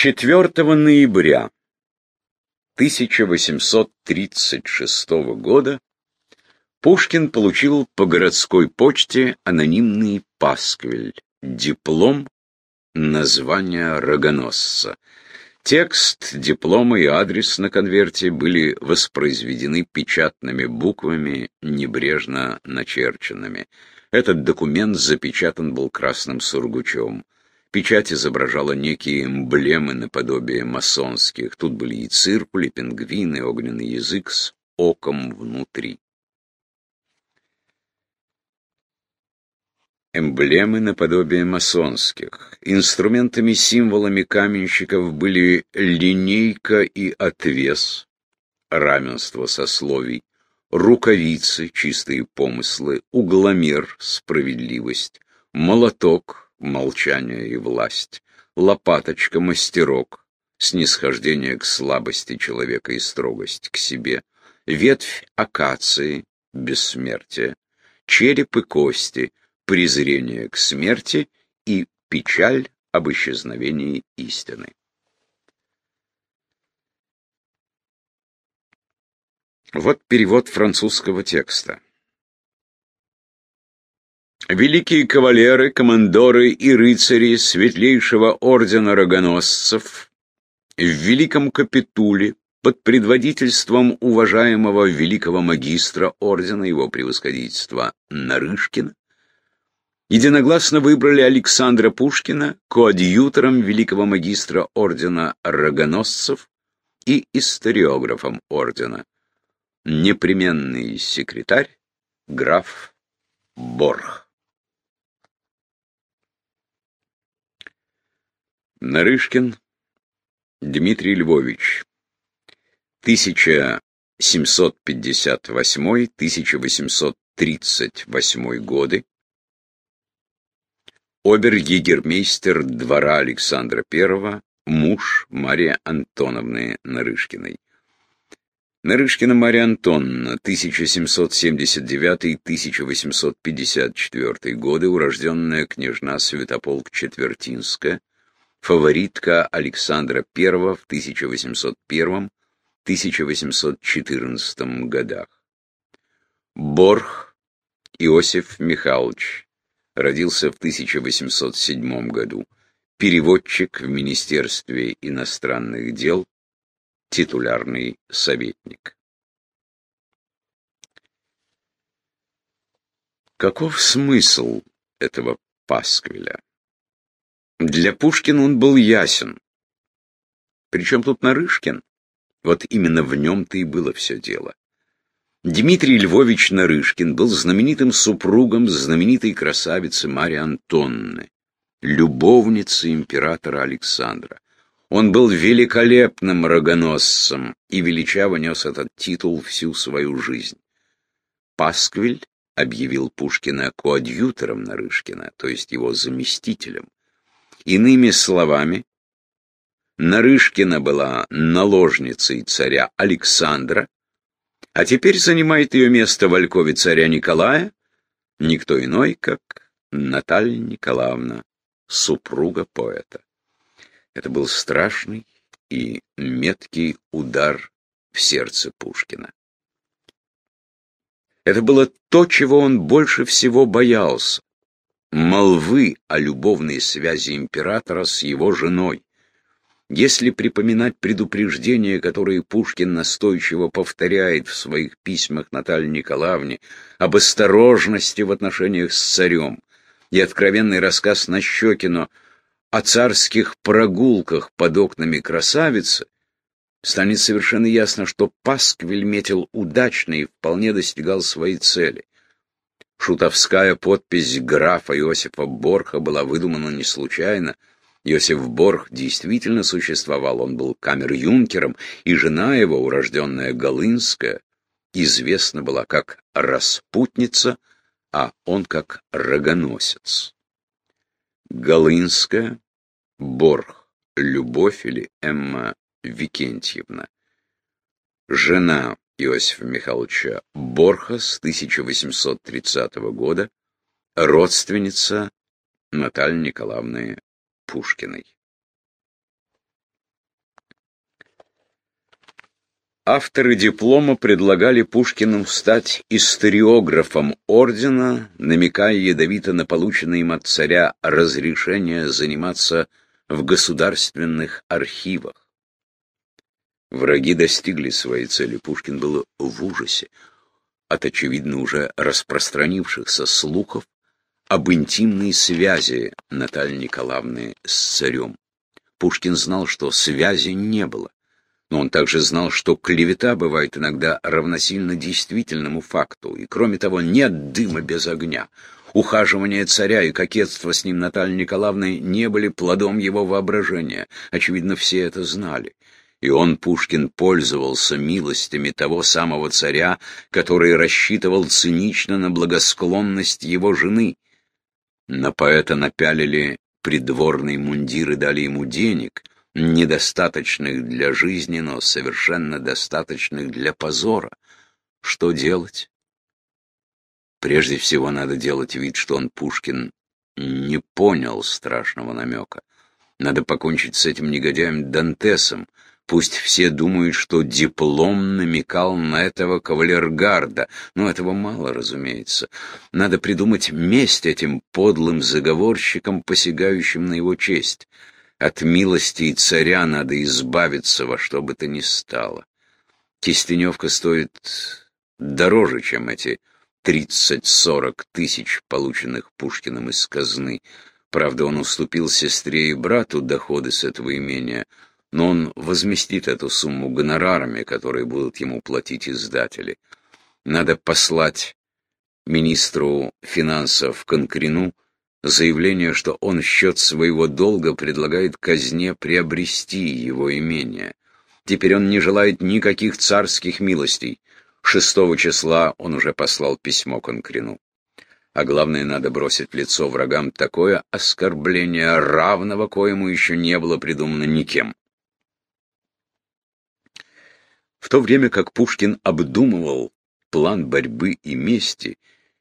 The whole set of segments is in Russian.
4 ноября 1836 года Пушкин получил по городской почте анонимный пасквиль, диплом, название рогоносца. Текст, диплома и адрес на конверте были воспроизведены печатными буквами, небрежно начерченными. Этот документ запечатан был красным сургучом. Печать изображала некие эмблемы наподобие масонских. Тут были и циркули, пингвины, огненный язык с оком внутри. Эмблемы наподобие масонских. Инструментами-символами каменщиков были линейка и отвес, равенство сословий, рукавицы, чистые помыслы, угломер, справедливость, молоток, молчание и власть, лопаточка, мастерок, снисхождение к слабости человека и строгость к себе, ветвь акации, бессмертие, череп и кости, презрение к смерти и печаль об исчезновении истины. Вот перевод французского текста. Великие кавалеры, командоры и рыцари светлейшего ордена рогоносцев в Великом Капитуле под предводительством уважаемого великого магистра ордена его превосходительства Нарышкина единогласно выбрали Александра Пушкина коадьютором великого магистра ордена рогоносцев и историографом ордена, непременный секретарь граф Борх. Нарышкин Дмитрий Львович. 1758-1838 годы. Обер-егермейстер двора Александра I, муж Марии Антоновны Нарышкиной. Нарышкина Мария Антоновна, 1779-1854 годы, урожденная княжна Святополк-Четвертинская, фаворитка Александра I в 1801-1814 годах. Борх Иосиф Михайлович родился в 1807 году, переводчик в Министерстве иностранных дел, титулярный советник. Каков смысл этого пасквиля? Для Пушкина он был ясен. Причем тут Нарышкин? Вот именно в нем-то и было все дело. Дмитрий Львович Нарышкин был знаменитым супругом знаменитой красавицы Марии Антонны, любовницы императора Александра. Он был великолепным рогоносцем и величаво нес этот титул всю свою жизнь. Пасквиль объявил Пушкина коадьютором Нарышкина, то есть его заместителем. Иными словами, Нарышкина была наложницей царя Александра, а теперь занимает ее место в Олькове царя Николая, никто иной, как Наталья Николаевна, супруга поэта. Это был страшный и меткий удар в сердце Пушкина. Это было то, чего он больше всего боялся молвы о любовной связи императора с его женой. Если припоминать предупреждения, которые Пушкин настойчиво повторяет в своих письмах Наталье Николаевне об осторожности в отношениях с царем, и откровенный рассказ Нащекину о царских прогулках под окнами красавицы, станет совершенно ясно, что Пасквиль метил удачно и вполне достигал своей цели. Шутовская подпись графа Иосифа Борха была выдумана не случайно. Иосиф Борх действительно существовал, он был камер-юнкером, и жена его, урожденная Голынская, известна была как распутница, а он как рогоносец. Голынская, Борх, Любовь или Эмма Викентьевна. Жена Иосифа Михайловича Борхас 1830 года, родственница Натальи Николаевны Пушкиной. Авторы диплома предлагали Пушкину стать историографом ордена, намекая ядовито на полученное им от царя разрешение заниматься в государственных архивах. Враги достигли своей цели, Пушкин был в ужасе от, очевидно, уже распространившихся слухов об интимной связи Натальи Николаевны с царем. Пушкин знал, что связи не было. Но он также знал, что клевета бывает иногда равносильно действительному факту, и кроме того, нет дыма без огня. Ухаживание царя и кокетство с ним Натальи Николаевны не были плодом его воображения. Очевидно, все это знали. И он, Пушкин, пользовался милостями того самого царя, который рассчитывал цинично на благосклонность его жены. На поэта напялили придворный мундир и дали ему денег — недостаточных для жизни, но совершенно достаточных для позора. Что делать? Прежде всего надо делать вид, что он, Пушкин, не понял страшного намека. Надо покончить с этим негодяем Дантесом. Пусть все думают, что диплом намекал на этого кавалергарда, но этого мало, разумеется. Надо придумать месть этим подлым заговорщикам, посягающим на его честь. От милости и царя надо избавиться во что бы то ни стало. Кистеневка стоит дороже, чем эти тридцать-сорок тысяч, полученных Пушкиным из казны. Правда, он уступил сестре и брату доходы с этого имения, но он возместит эту сумму гонорарами, которые будут ему платить издатели. Надо послать министру финансов Конкрину заявление, что он в счет своего долга предлагает казне приобрести его имение. Теперь он не желает никаких царских милостей. Шестого числа он уже послал письмо Конкрину. А главное, надо бросить в лицо врагам такое оскорбление, равного коему еще не было придумано никем. В то время как Пушкин обдумывал план борьбы и мести,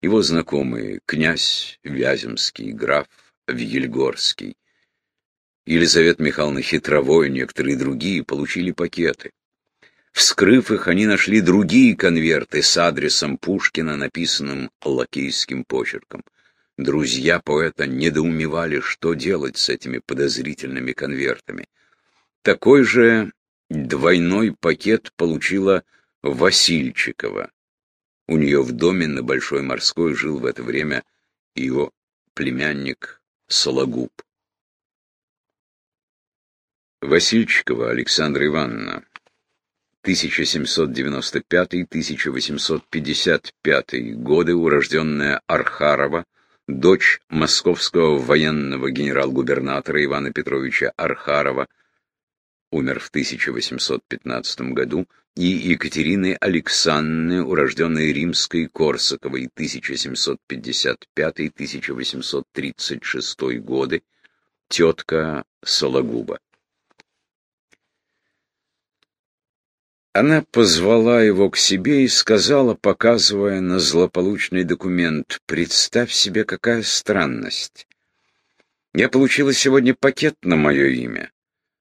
его знакомые князь Вяземский, граф Вильгорский, Елизавета Михайловна Хитровой и некоторые другие получили пакеты. Вскрыв их, они нашли другие конверты с адресом Пушкина, написанным лакейским почерком. Друзья поэта недоумевали, что делать с этими подозрительными конвертами. Такой же двойной пакет получила Васильчикова. У нее в доме на Большой Морской жил в это время ее племянник Сологуб. Васильчикова Александра Ивановна, 1795-1855 годы, урожденная Архарова, дочь московского военного генерал-губернатора Ивана Петровича Архарова, умер в 1815 году, и Екатерины Александры, урожденной Римской Корсаковой 1755-1836 годы, тетка Сологуба. Она позвала его к себе и сказала, показывая на злополучный документ, «Представь себе, какая странность. Я получила сегодня пакет на мое имя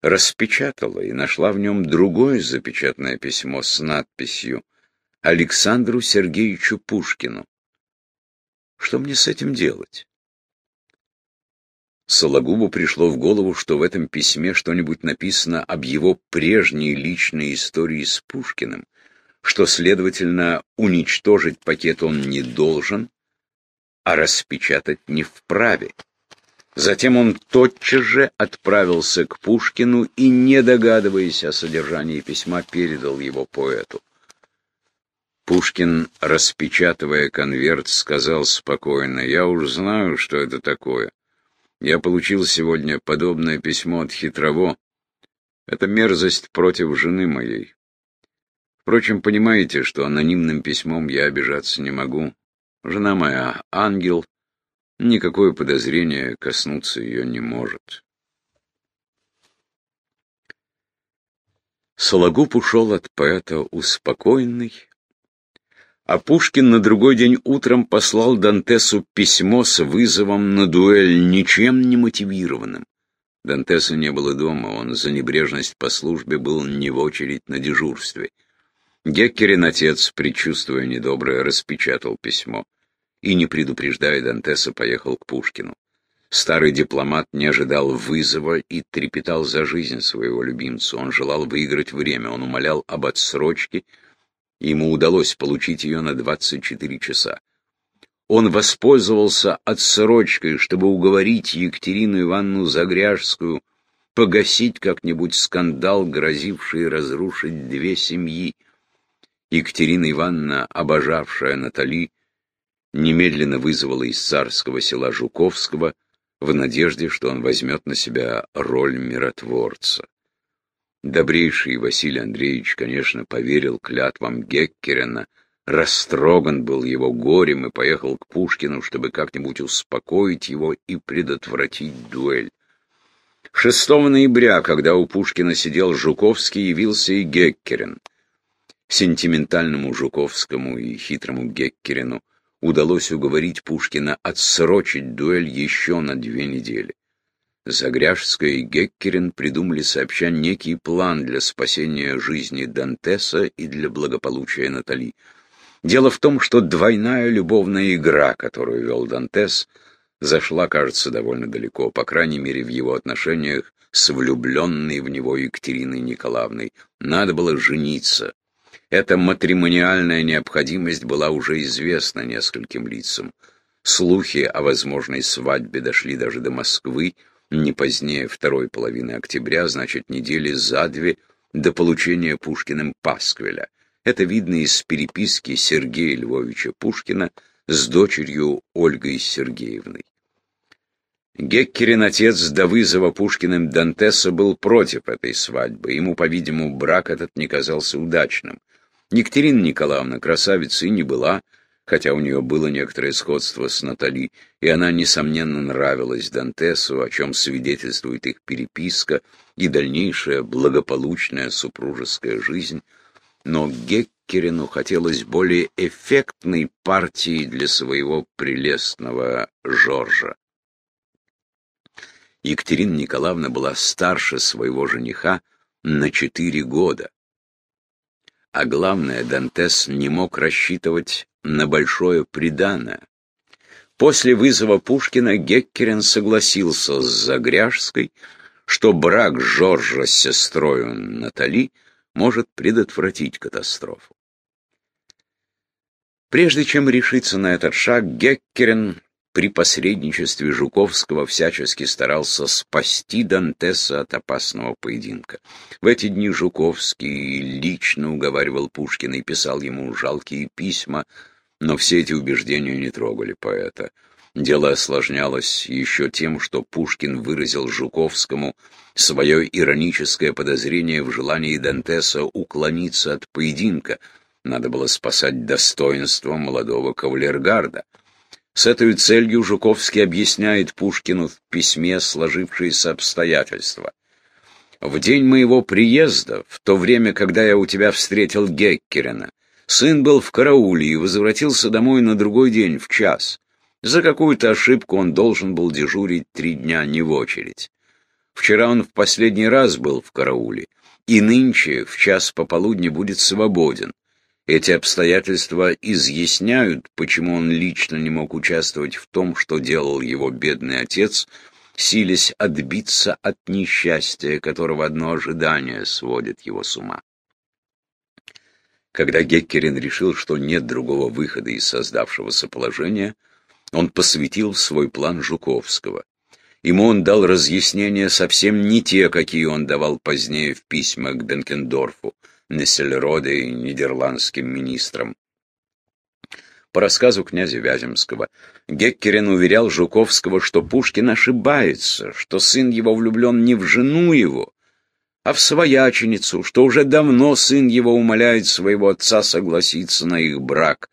распечатала и нашла в нем другое запечатанное письмо с надписью «Александру Сергеевичу Пушкину». Что мне с этим делать? Сологубу пришло в голову, что в этом письме что-нибудь написано об его прежней личной истории с Пушкиным, что, следовательно, уничтожить пакет он не должен, а распечатать не вправе. Затем он тотчас же отправился к Пушкину и, не догадываясь о содержании письма, передал его поэту. Пушкин, распечатывая конверт, сказал спокойно, «Я уж знаю, что это такое. Я получил сегодня подобное письмо от Хитрово. Это мерзость против жены моей. Впрочем, понимаете, что анонимным письмом я обижаться не могу. Жена моя — ангел, Никакое подозрение коснуться ее не может. Сологуб ушел от поэта успокоенный, а Пушкин на другой день утром послал Дантесу письмо с вызовом на дуэль, ничем не мотивированным. Дантеса не было дома, он за небрежность по службе был не в очередь на дежурстве. Геккерин отец, предчувствуя недоброе, распечатал письмо и, не предупреждая Дантеса, поехал к Пушкину. Старый дипломат не ожидал вызова и трепетал за жизнь своего любимца. Он желал выиграть время, он умолял об отсрочке, ему удалось получить ее на 24 часа. Он воспользовался отсрочкой, чтобы уговорить Екатерину Ивановну Загряжскую погасить как-нибудь скандал, грозивший разрушить две семьи. Екатерина Ивановна, обожавшая Натали, немедленно вызвала из царского села Жуковского в надежде, что он возьмет на себя роль миротворца. Добрейший Василий Андреевич, конечно, поверил клятвам Геккерена, растроган был его горем и поехал к Пушкину, чтобы как-нибудь успокоить его и предотвратить дуэль. 6 ноября, когда у Пушкина сидел Жуковский, явился и Геккерен. Сентиментальному Жуковскому и хитрому Геккерину удалось уговорить Пушкина отсрочить дуэль еще на две недели. Загряжская и Геккерин придумали сообща некий план для спасения жизни Дантеса и для благополучия Натали. Дело в том, что двойная любовная игра, которую вел Дантес, зашла, кажется, довольно далеко, по крайней мере, в его отношениях с влюбленной в него Екатериной Николаевной. Надо было жениться, эта матримониальная необходимость была уже известна нескольким лицам. Слухи о возможной свадьбе дошли даже до Москвы не позднее второй половины октября, значит, недели за две до получения Пушкиным пасквиля. Это видно из переписки Сергея Львовича Пушкина с дочерью Ольгой Сергеевной. Геккерин, отец до вызова Пушкиным Дантеса, был против этой свадьбы. Ему, по-видимому, брак этот не казался удачным. Екатерина Николаевна красавицей не была, хотя у нее было некоторое сходство с Натали, и она, несомненно, нравилась Дантесу, о чем свидетельствует их переписка и дальнейшая благополучная супружеская жизнь. Но Геккерину хотелось более эффектной партии для своего прелестного Жоржа. Екатерина Николаевна была старше своего жениха на четыре года. А главное, Дантес не мог рассчитывать на большое приданое. После вызова Пушкина Геккерин согласился с Загряжской, что брак Жоржа с сестрой Натали может предотвратить катастрофу. Прежде чем решиться на этот шаг, Геккерин при посредничестве Жуковского всячески старался спасти Дантеса от опасного поединка. В эти дни Жуковский лично уговаривал Пушкина и писал ему жалкие письма, но все эти убеждения не трогали поэта. Дело осложнялось еще тем, что Пушкин выразил Жуковскому свое ироническое подозрение в желании Дантеса уклониться от поединка. Надо было спасать достоинство молодого кавалергарда. С этой целью Жуковский объясняет Пушкину в письме сложившиеся обстоятельства. «В день моего приезда, в то время, когда я у тебя встретил Геккерена, сын был в карауле и возвратился домой на другой день в час. За какую-то ошибку он должен был дежурить три дня не в очередь. Вчера он в последний раз был в карауле, и нынче в час пополудни будет свободен. Эти обстоятельства изъясняют, почему он лично не мог участвовать в том, что делал его бедный отец, силясь отбиться от несчастья, которого одно ожидание сводит его с ума. Когда Геккерин решил, что нет другого выхода из создавшегося положения, он посвятил свой план Жуковского. Ему он дал разъяснения совсем не те, какие он давал позднее в письмах к Бенкендорфу. Нессельроде и нидерландским министром. По рассказу князя Вяземского, Геккерин уверял Жуковского, что Пушкин ошибается, что сын его влюблен не в жену его, а в свояченицу, что уже давно сын его умоляет своего отца согласиться на их брак,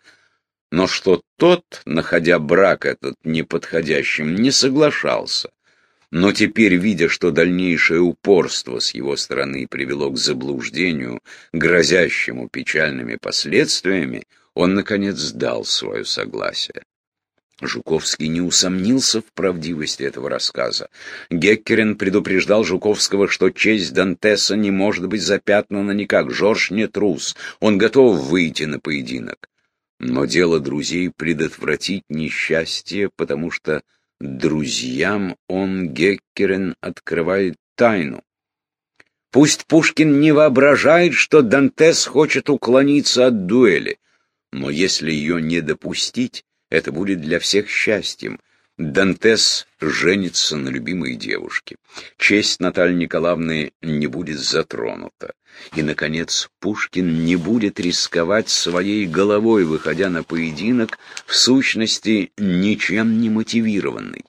но что тот, находя брак этот неподходящим, не соглашался, но теперь, видя, что дальнейшее упорство с его стороны привело к заблуждению, грозящему печальными последствиями, он, наконец, сдал свое согласие. Жуковский не усомнился в правдивости этого рассказа. Геккерин предупреждал Жуковского, что честь Дантеса не может быть запятнана никак. Жорж не трус, он готов выйти на поединок. Но дело друзей предотвратить несчастье, потому что друзьям он, Геккерин, открывает тайну. Пусть Пушкин не воображает, что Дантес хочет уклониться от дуэли, но если ее не допустить, это будет для всех счастьем. Дантес женится на любимой девушке. Честь Натальи Николаевны не будет затронута. И, наконец, Пушкин не будет рисковать своей головой, выходя на поединок, в сущности, ничем не мотивированный.